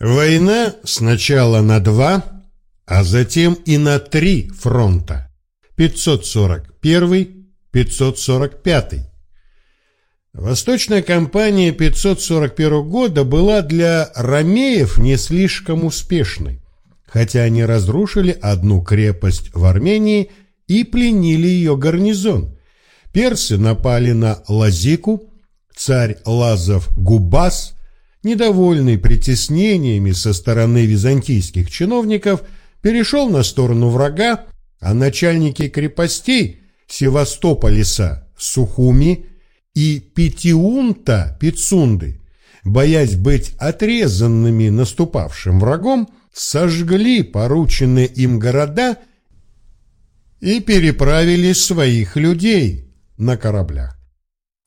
Война сначала на два, а затем и на три фронта. 541-545. Восточная кампания 541 года была для ромеев не слишком успешной, хотя они разрушили одну крепость в Армении и пленили ее гарнизон. Персы напали на Лазику, царь Лазов Губас, недовольный притеснениями со стороны византийских чиновников, перешел на сторону врага, а начальники крепостей Севастополиса, Сухуми и Петиунта, Пицунды, боясь быть отрезанными наступавшим врагом, сожгли порученные им города и переправили своих людей на кораблях.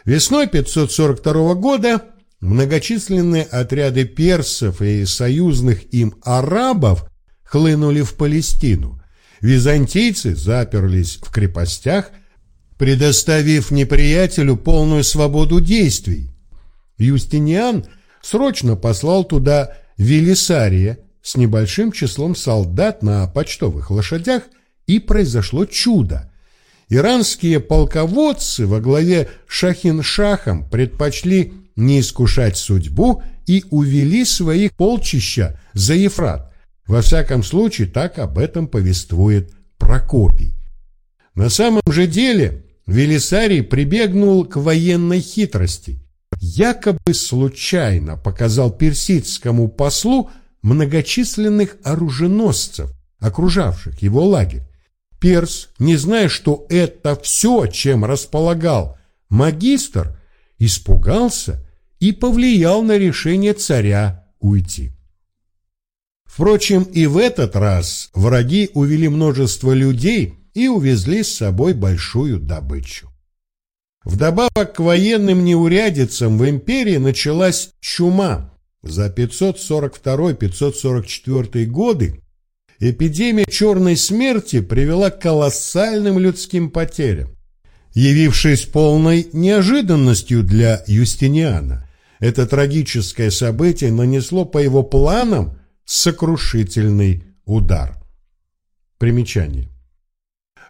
Весной 542 года многочисленные отряды персов и союзных им арабов хлынули в Палестину. Византийцы заперлись в крепостях, предоставив неприятелю полную свободу действий. Юстиниан срочно послал туда Велисария с небольшим числом солдат на почтовых лошадях, и произошло чудо. Иранские полководцы во главе Шахин-Шахом предпочли не искушать судьбу и увели свои полчища за Ефрат. Во всяком случае, так об этом повествует Прокопий. На самом же деле Велисарий прибегнул к военной хитрости. Якобы случайно показал персидскому послу многочисленных оруженосцев, окружавших его лагерь. Перс, не зная, что это все, чем располагал магистр, испугался и повлиял на решение царя уйти. Впрочем, и в этот раз враги увели множество людей и увезли с собой большую добычу. Вдобавок к военным неурядицам в империи началась чума. За 542-544 годы эпидемия черной смерти привела к колоссальным людским потерям. Явившись полной неожиданностью для Юстиниана, это трагическое событие нанесло по его планам сокрушительный удар. Примечание.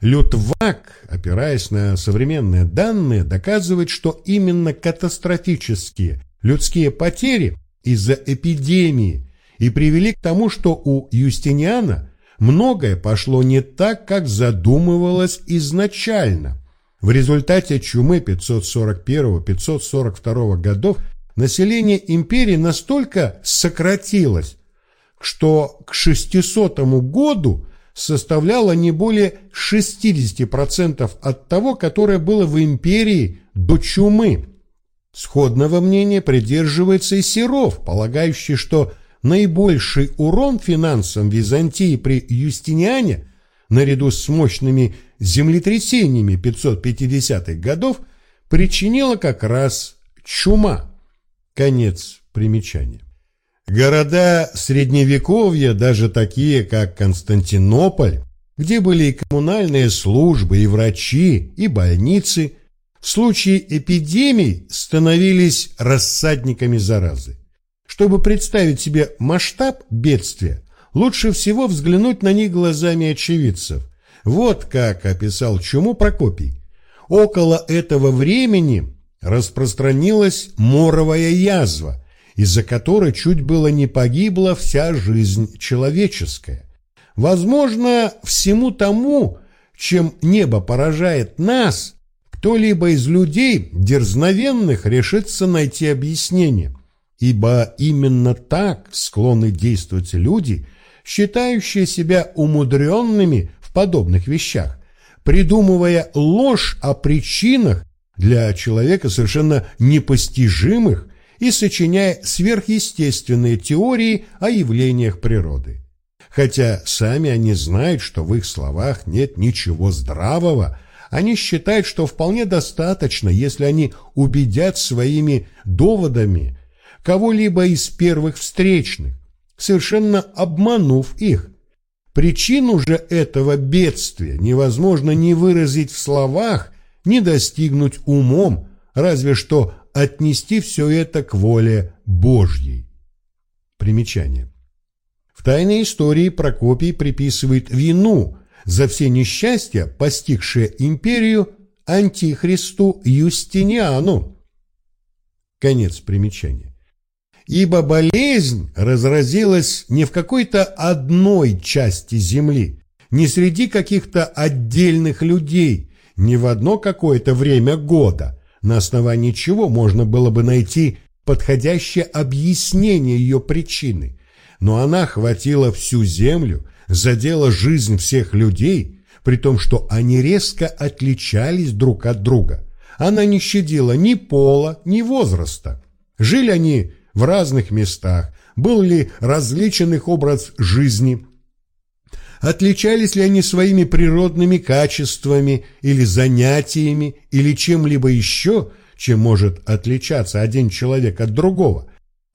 Лютвак, опираясь на современные данные, доказывает, что именно катастрофические людские потери из-за эпидемии и привели к тому, что у Юстиниана многое пошло не так, как задумывалось изначально. В результате чумы 541-542 годов население империи настолько сократилось, что к 600 году составляло не более 60% от того, которое было в империи до чумы. Сходного мнения придерживается и Серов, полагающий, что наибольший урон финансам Византии при Юстиниане, наряду с мощными землетрясениями 550-х годов, причинила как раз чума. Конец примечания. Города Средневековья, даже такие, как Константинополь, где были и коммунальные службы, и врачи, и больницы, в случае эпидемий становились рассадниками заразы. Чтобы представить себе масштаб бедствия, лучше всего взглянуть на них глазами очевидцев. Вот как описал чуму Прокопий. Около этого времени распространилась моровая язва, из-за которой чуть было не погибла вся жизнь человеческая. Возможно, всему тому, чем небо поражает нас, кто-либо из людей дерзновенных решится найти объяснение – ибо именно так склонны действовать люди, считающие себя умудренными подобных вещах, придумывая ложь о причинах для человека совершенно непостижимых и сочиняя сверхъестественные теории о явлениях природы. Хотя сами они знают, что в их словах нет ничего здравого, они считают, что вполне достаточно, если они убедят своими доводами кого-либо из первых встречных, совершенно обманув их. Причину же этого бедствия невозможно ни выразить в словах, ни достигнуть умом, разве что отнести все это к воле Божьей. Примечание. В тайной истории Прокопий приписывает вину за все несчастья, постигшие империю, антихристу Юстиниану. Конец примечания. Ибо болезнь разразилась не в какой-то одной части земли, не среди каких-то отдельных людей, не в одно какое-то время года, на основании чего можно было бы найти подходящее объяснение ее причины, но она охватила всю землю, задела жизнь всех людей, при том, что они резко отличались друг от друга. Она не щадила ни пола, ни возраста. Жили они в разных местах, был ли различен их образ жизни, отличались ли они своими природными качествами или занятиями или чем-либо еще, чем может отличаться один человек от другого.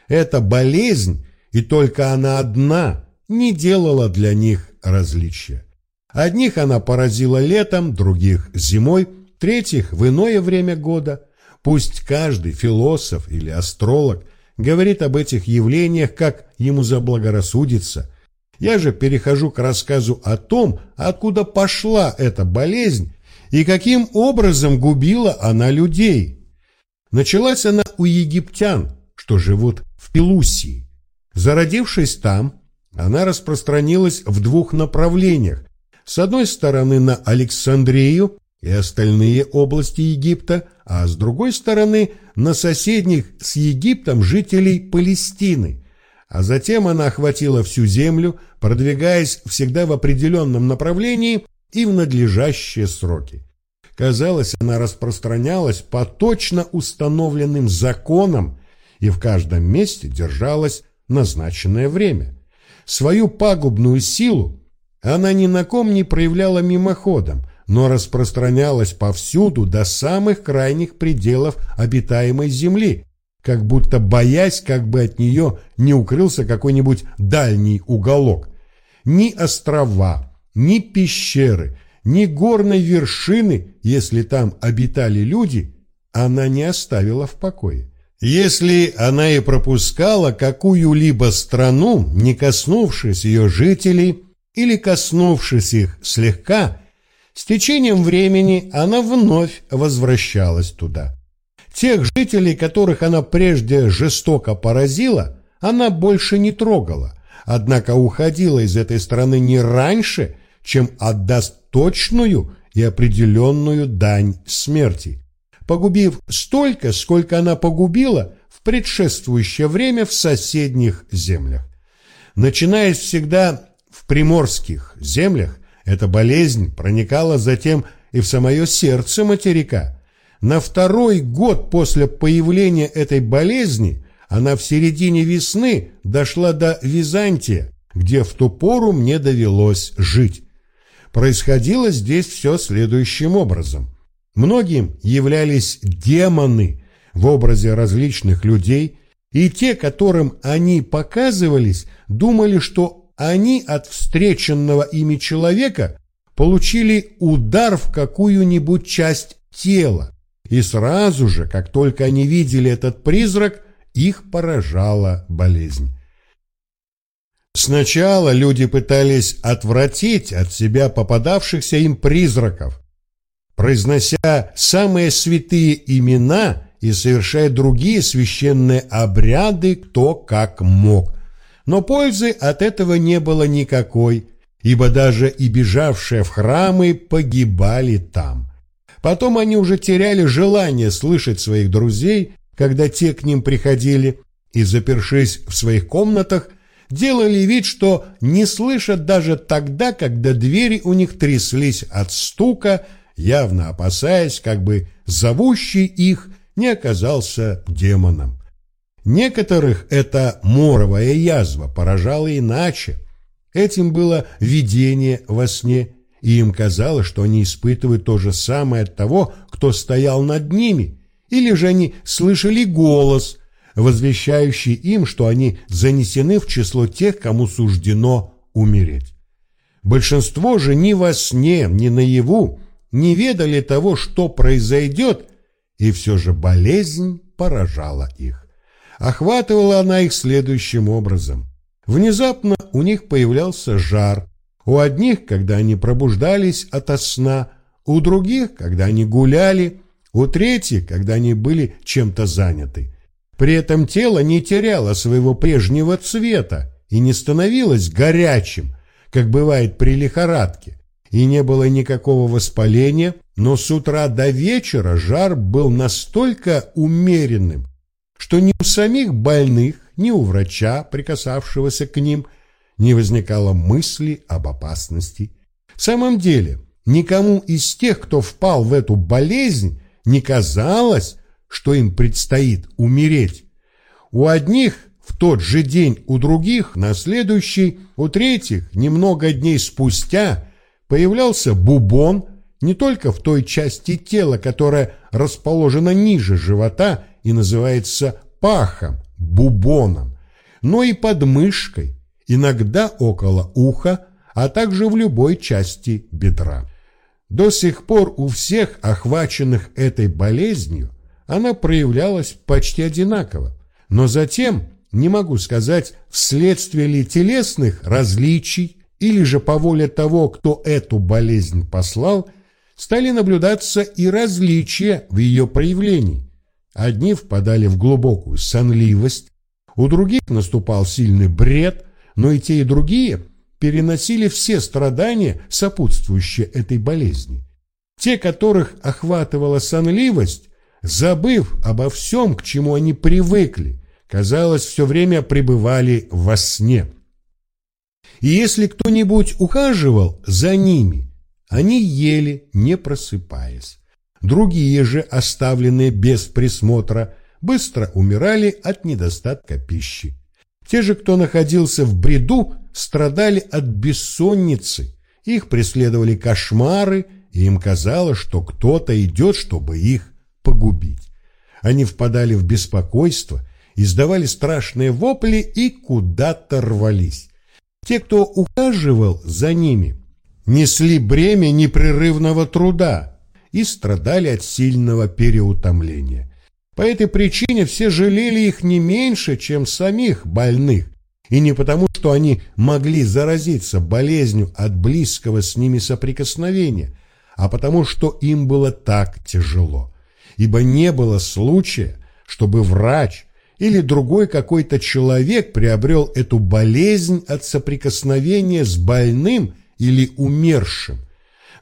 Эта болезнь и только она одна не делала для них различия. Одних она поразила летом, других зимой, третьих в иное время года. Пусть каждый философ или астролог говорит об этих явлениях, как ему заблагорассудится. Я же перехожу к рассказу о том, откуда пошла эта болезнь и каким образом губила она людей. Началась она у египтян, что живут в Пелусии. Зародившись там, она распространилась в двух направлениях. С одной стороны на Александрию и остальные области Египта, а с другой стороны на соседних с Египтом жителей Палестины. А затем она охватила всю землю, продвигаясь всегда в определенном направлении и в надлежащие сроки. Казалось, она распространялась по точно установленным законам и в каждом месте держалась назначенное время. Свою пагубную силу она ни на ком не проявляла мимоходом, но распространялась повсюду до самых крайних пределов обитаемой земли, как будто боясь, как бы от нее не укрылся какой-нибудь дальний уголок. Ни острова, ни пещеры, ни горной вершины, если там обитали люди, она не оставила в покое. Если она и пропускала какую-либо страну, не коснувшись ее жителей или коснувшись их слегка, с течением времени она вновь возвращалась туда. Тех жителей, которых она прежде жестоко поразила, она больше не трогала, однако уходила из этой страны не раньше, чем отдаст точную и определенную дань смерти погубив столько, сколько она погубила в предшествующее время в соседних землях. Начинаясь всегда в приморских землях, эта болезнь проникала затем и в самое сердце материка. На второй год после появления этой болезни она в середине весны дошла до Византия, где в ту пору мне довелось жить. Происходило здесь все следующим образом. Многим являлись демоны в образе различных людей, и те, которым они показывались, думали, что они от встреченного ими человека получили удар в какую-нибудь часть тела, и сразу же, как только они видели этот призрак, их поражала болезнь. Сначала люди пытались отвратить от себя попадавшихся им призраков, произнося самые святые имена и совершая другие священные обряды кто как мог. Но пользы от этого не было никакой, ибо даже и бежавшие в храмы погибали там. Потом они уже теряли желание слышать своих друзей, когда те к ним приходили, и, запершись в своих комнатах, делали вид, что не слышат даже тогда, когда двери у них тряслись от стука, явно опасаясь, как бы зовущий их не оказался демоном. Некоторых эта моровая язва поражала иначе. Этим было видение во сне, и им казалось, что они испытывают то же самое от того, кто стоял над ними, или же они слышали голос, возвещающий им, что они занесены в число тех, кому суждено умереть. Большинство же ни во сне, ни наяву не ведали того, что произойдет, и все же болезнь поражала их. Охватывала она их следующим образом. Внезапно у них появлялся жар. У одних, когда они пробуждались ото сна, у других, когда они гуляли, у третьих, когда они были чем-то заняты. При этом тело не теряло своего прежнего цвета и не становилось горячим, как бывает при лихорадке, и не было никакого воспаления, но с утра до вечера жар был настолько умеренным, что ни у самих больных, ни у врача, прикасавшегося к ним, не возникало мысли об опасности. В самом деле, никому из тех, кто впал в эту болезнь, не казалось, что им предстоит умереть. У одних в тот же день, у других на следующий, у третьих немного дней спустя появлялся бубон не только в той части тела, которая расположена ниже живота и называется пахом, бубоном, но и под мышкой, иногда около уха, а также в любой части бедра. До сих пор у всех охваченных этой болезнью она проявлялась почти одинаково, но затем, не могу сказать, вследствие ли телесных различий или же по воле того, кто эту болезнь послал, стали наблюдаться и различия в ее проявлении. Одни впадали в глубокую сонливость, у других наступал сильный бред, но и те, и другие переносили все страдания, сопутствующие этой болезни. Те, которых охватывала сонливость, забыв обо всем, к чему они привыкли, казалось, все время пребывали во сне. И если кто-нибудь ухаживал за ними, они ели, не просыпаясь. Другие же, оставленные без присмотра, быстро умирали от недостатка пищи. Те же, кто находился в бреду, страдали от бессонницы, их преследовали кошмары, и им казалось, что кто-то идет, чтобы их погубить. Они впадали в беспокойство, издавали страшные вопли и куда-то рвались. Те, кто ухаживал за ними, несли бремя непрерывного труда и страдали от сильного переутомления. По этой причине все жалели их не меньше, чем самих больных, и не потому, что они могли заразиться болезнью от близкого с ними соприкосновения, а потому, что им было так тяжело. Ибо не было случая, чтобы врач или другой какой-то человек приобрел эту болезнь от соприкосновения с больным или умершим,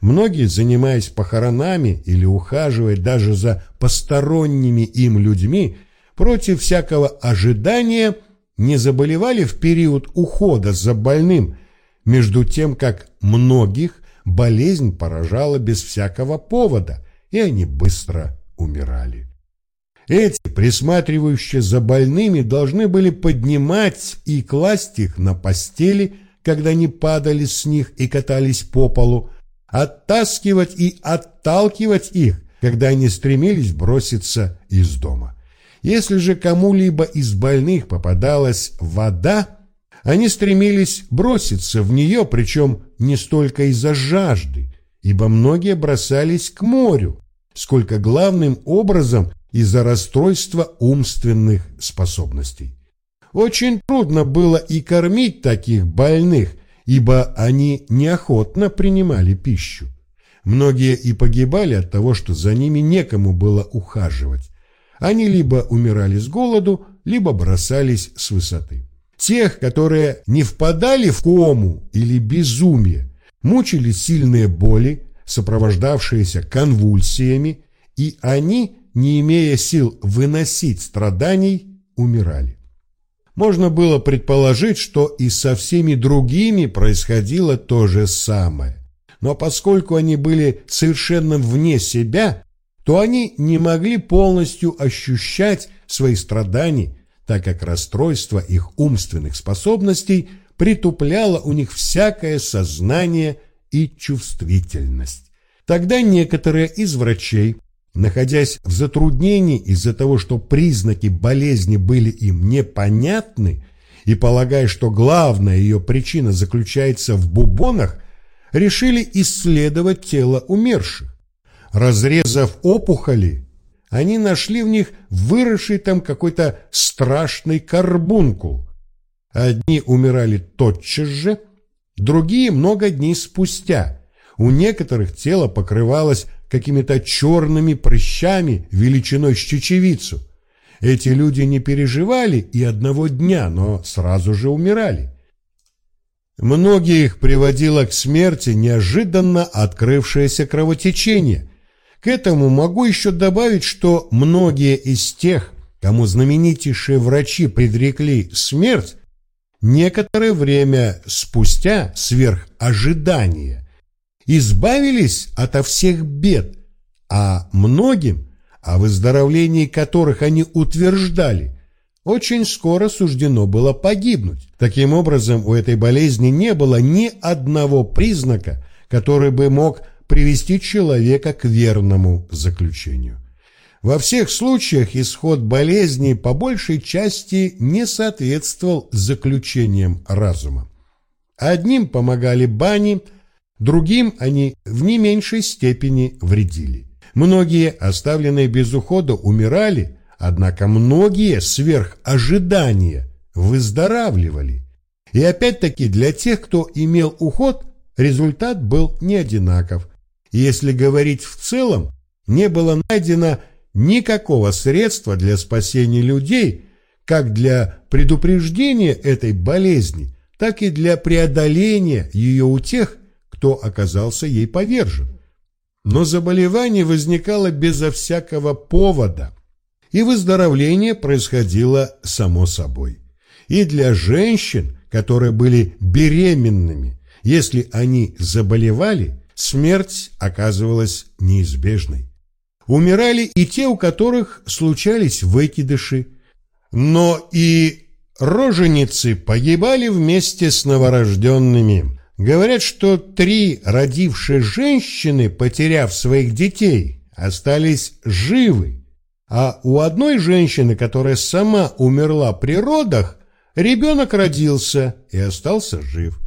Многие, занимаясь похоронами или ухаживая даже за посторонними им людьми, против всякого ожидания не заболевали в период ухода за больным, между тем, как многих болезнь поражала без всякого повода, и они быстро умирали. Эти, присматривающие за больными, должны были поднимать и класть их на постели, когда они падали с них и катались по полу, оттаскивать и отталкивать их, когда они стремились броситься из дома. Если же кому-либо из больных попадалась вода, они стремились броситься в нее, причем не столько из-за жажды, ибо многие бросались к морю, сколько главным образом из-за расстройства умственных способностей. Очень трудно было и кормить таких больных, ибо они неохотно принимали пищу. Многие и погибали от того, что за ними некому было ухаживать. Они либо умирали с голоду, либо бросались с высоты. Тех, которые не впадали в кому или безумие, мучили сильные боли, сопровождавшиеся конвульсиями, и они, не имея сил выносить страданий, умирали. Можно было предположить, что и со всеми другими происходило то же самое. Но поскольку они были совершенно вне себя, то они не могли полностью ощущать свои страдания, так как расстройство их умственных способностей притупляло у них всякое сознание и чувствительность. Тогда некоторые из врачей Находясь в затруднении из-за того, что признаки болезни были им непонятны, и полагая, что главная ее причина заключается в бубонах, решили исследовать тело умерших. Разрезав опухоли, они нашли в них выросший там какой-то страшный карбункул. Одни умирали тотчас же, другие много дней спустя. У некоторых тело покрывалось какими-то черными прыщами величиной с чечевицу. Эти люди не переживали и одного дня, но сразу же умирали. Многих приводило к смерти неожиданно открывшееся кровотечение. К этому могу еще добавить, что многие из тех, кому знаменитейшие врачи предрекли смерть, некоторое время спустя, сверх ожидания, избавились ото всех бед, а многим, о выздоровлении которых они утверждали, очень скоро суждено было погибнуть. Таким образом, у этой болезни не было ни одного признака, который бы мог привести человека к верному заключению. Во всех случаях исход болезни по большей части не соответствовал заключениям разума. Одним помогали бани, другим они в не меньшей степени вредили. Многие, оставленные без ухода, умирали, Однако многие сверх ожидания выздоравливали. И опять-таки для тех, кто имел уход, результат был не одинаков. Если говорить в целом, не было найдено никакого средства для спасения людей, как для предупреждения этой болезни, так и для преодоления ее у тех, кто оказался ей повержен. Но заболевание возникало безо всякого повода – и выздоровление происходило само собой. И для женщин, которые были беременными, если они заболевали, смерть оказывалась неизбежной. Умирали и те, у которых случались выкидыши, но и роженицы погибали вместе с новорожденными. Говорят, что три родившие женщины, потеряв своих детей, остались живы, а у одной женщины, которая сама умерла при родах, ребенок родился и остался жив.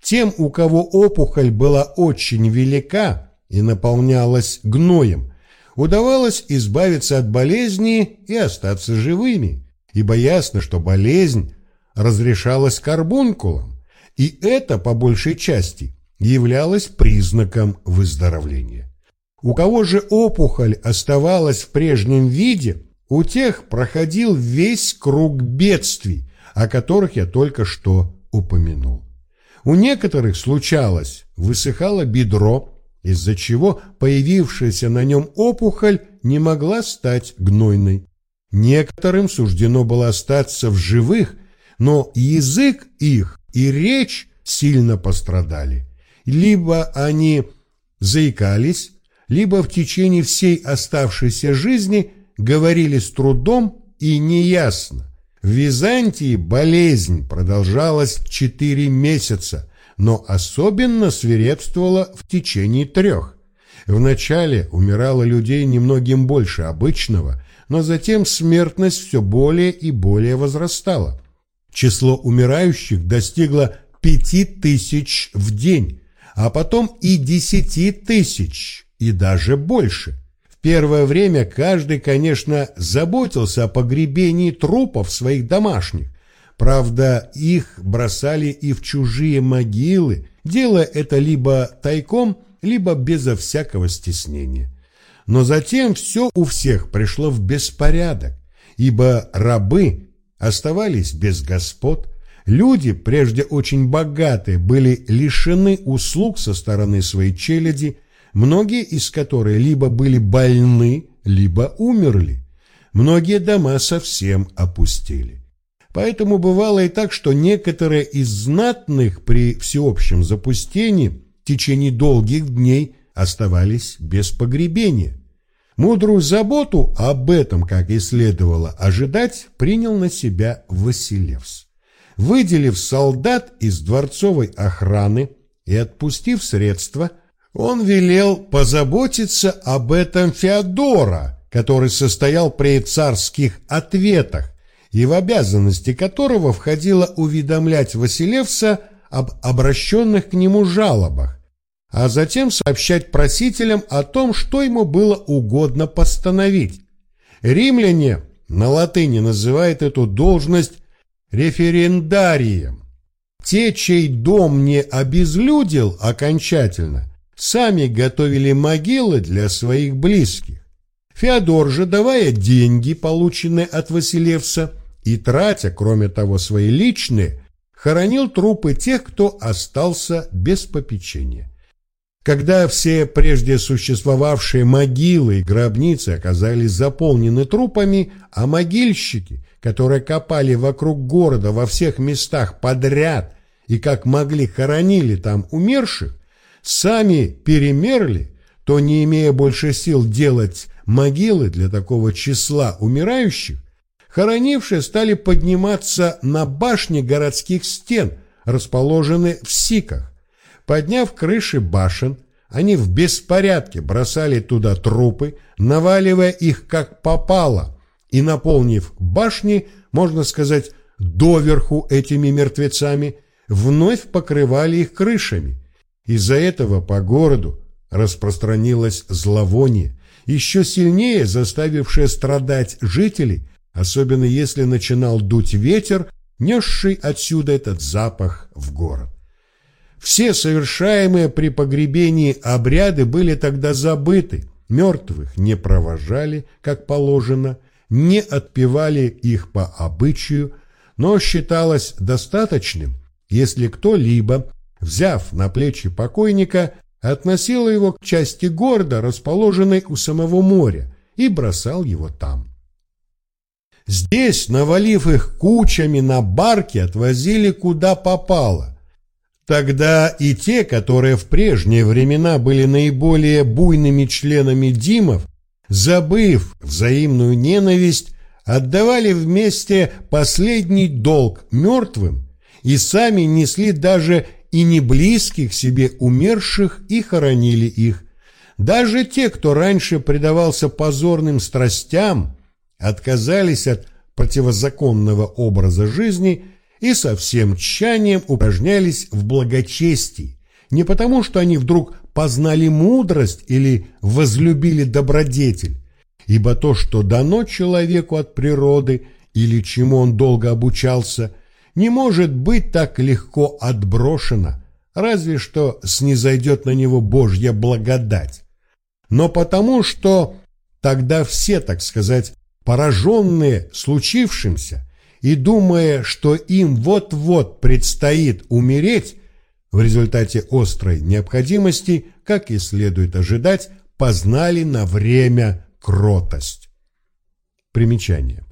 Тем, у кого опухоль была очень велика и наполнялась гноем, удавалось избавиться от болезни и остаться живыми, ибо ясно, что болезнь разрешалась карбункулом, и это, по большей части, являлось признаком выздоровления. У кого же опухоль оставалась в прежнем виде, у тех проходил весь круг бедствий, о которых я только что упомянул. У некоторых случалось, высыхало бедро, из-за чего появившаяся на нем опухоль не могла стать гнойной. Некоторым суждено было остаться в живых, но язык их и речь сильно пострадали. Либо они заикались, либо в течение всей оставшейся жизни говорили с трудом и неясно. В Византии болезнь продолжалась четыре месяца, но особенно свирепствовала в течение трех. Вначале умирало людей немногим больше обычного, но затем смертность все более и более возрастала. Число умирающих достигло пяти тысяч в день, а потом и десяти тысяч и даже больше. В первое время каждый, конечно, заботился о погребении трупов своих домашних. Правда, их бросали и в чужие могилы, делая это либо тайком, либо безо всякого стеснения. Но затем все у всех пришло в беспорядок, ибо рабы оставались без господ, люди, прежде очень богатые, были лишены услуг со стороны своей челяди, многие из которых либо были больны, либо умерли. Многие дома совсем опустили. Поэтому бывало и так, что некоторые из знатных при всеобщем запустении в течение долгих дней оставались без погребения. Мудрую заботу об этом, как и следовало ожидать, принял на себя Василевс. Выделив солдат из дворцовой охраны и отпустив средства – он велел позаботиться об этом Феодора, который состоял при царских ответах, и в обязанности которого входило уведомлять Василевса об обращенных к нему жалобах, а затем сообщать просителям о том, что ему было угодно постановить. Римляне на латыни называют эту должность референдарием. Те, чей дом не обезлюдил окончательно, сами готовили могилы для своих близких. Феодор же, давая деньги, полученные от Василевса, и тратя, кроме того, свои личные, хоронил трупы тех, кто остался без попечения. Когда все прежде существовавшие могилы и гробницы оказались заполнены трупами, а могильщики, которые копали вокруг города во всех местах подряд и как могли хоронили там умерших, сами перемерли, то не имея больше сил делать могилы для такого числа умирающих, хоронившие стали подниматься на башни городских стен, расположенные в сиках, Подняв крыши башен, они в беспорядке бросали туда трупы, наваливая их как попало, и, наполнив башни, можно сказать, доверху этими мертвецами, вновь покрывали их крышами. Из-за этого по городу распространилось зловоние, еще сильнее заставившее страдать жителей, особенно если начинал дуть ветер, несший отсюда этот запах в город. Все совершаемые при погребении обряды были тогда забыты, мертвых не провожали, как положено, не отпевали их по обычаю, но считалось достаточным, если кто-либо, взяв на плечи покойника, относил его к части города, расположенной у самого моря, и бросал его там. Здесь, навалив их кучами на барки, отвозили куда попало, Тогда и те, которые в прежние времена были наиболее буйными членами Димов, забыв взаимную ненависть, отдавали вместе последний долг мертвым и сами несли даже и не близких себе умерших и хоронили их. Даже те, кто раньше предавался позорным страстям, отказались от противозаконного образа жизни и со всем тщанием упражнялись в благочестии, не потому, что они вдруг познали мудрость или возлюбили добродетель, ибо то, что дано человеку от природы или чему он долго обучался, не может быть так легко отброшено, разве что снизойдет на него Божья благодать. Но потому, что тогда все, так сказать, пораженные случившимся, и думая, что им вот-вот предстоит умереть, в результате острой необходимости, как и следует ожидать, познали на время кротость. Примечание.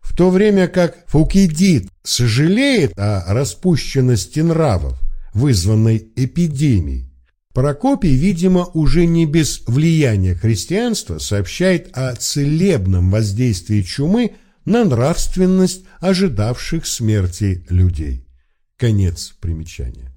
В то время как Фукидид сожалеет о распущенности нравов, вызванной эпидемией, Прокопий, видимо, уже не без влияния христианства сообщает о целебном воздействии чумы на нравственность ожидавших смерти людей. Конец примечания.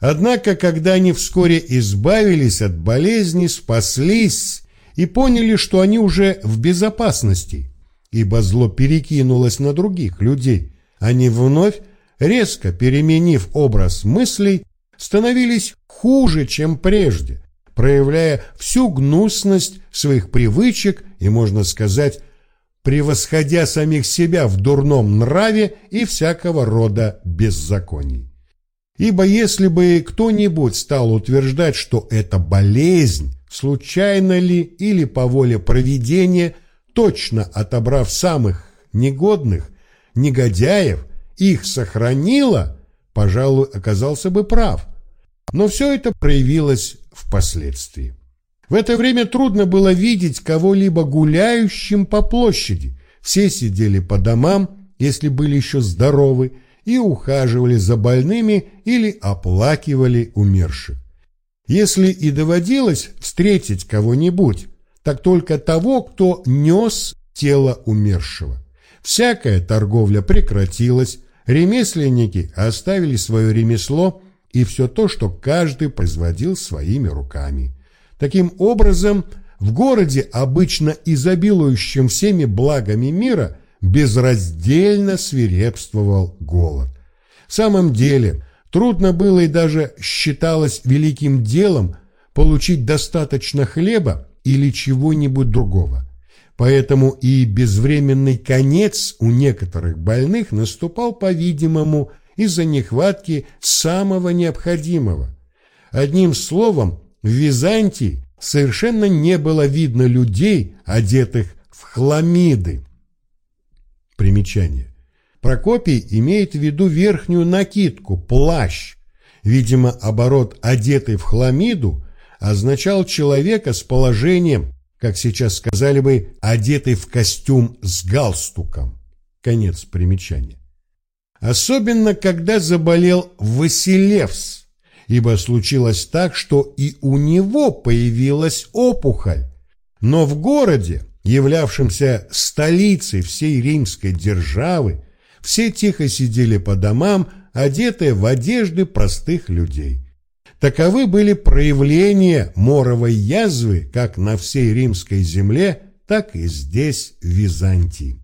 Однако, когда они вскоре избавились от болезни, спаслись и поняли, что они уже в безопасности, ибо зло перекинулось на других людей, они вновь, резко переменив образ мыслей, становились хуже, чем прежде, проявляя всю гнусность своих привычек и, можно сказать, превосходя самих себя в дурном нраве и всякого рода беззаконий. Ибо если бы кто-нибудь стал утверждать, что это болезнь, случайно ли или по воле провидения, точно отобрав самых негодных, негодяев, их сохранила, пожалуй, оказался бы прав. Но все это проявилось впоследствии. В это время трудно было видеть кого-либо гуляющим по площади. Все сидели по домам, если были еще здоровы, и ухаживали за больными или оплакивали умерших. Если и доводилось встретить кого-нибудь, так только того, кто нес тело умершего. Всякая торговля прекратилась, ремесленники оставили свое ремесло и все то, что каждый производил своими руками. Таким образом, в городе, обычно изобилующем всеми благами мира, безраздельно свирепствовал голод. В самом деле, трудно было и даже считалось великим делом получить достаточно хлеба или чего-нибудь другого. Поэтому и безвременный конец у некоторых больных наступал, по-видимому, из-за нехватки самого необходимого. Одним словом, в Византии совершенно не было видно людей, одетых в хламиды. Примечание. Прокопий имеет в виду верхнюю накидку, плащ. Видимо, оборот «одетый в хламиду» означал человека с положением, как сейчас сказали бы, одетый в костюм с галстуком. Конец примечания. Особенно, когда заболел Василевс, ибо случилось так, что и у него появилась опухоль. Но в городе, являвшемся столицей всей римской державы, все тихо сидели по домам, одетые в одежды простых людей. Таковы были проявления моровой язвы как на всей римской земле, так и здесь, в Византии.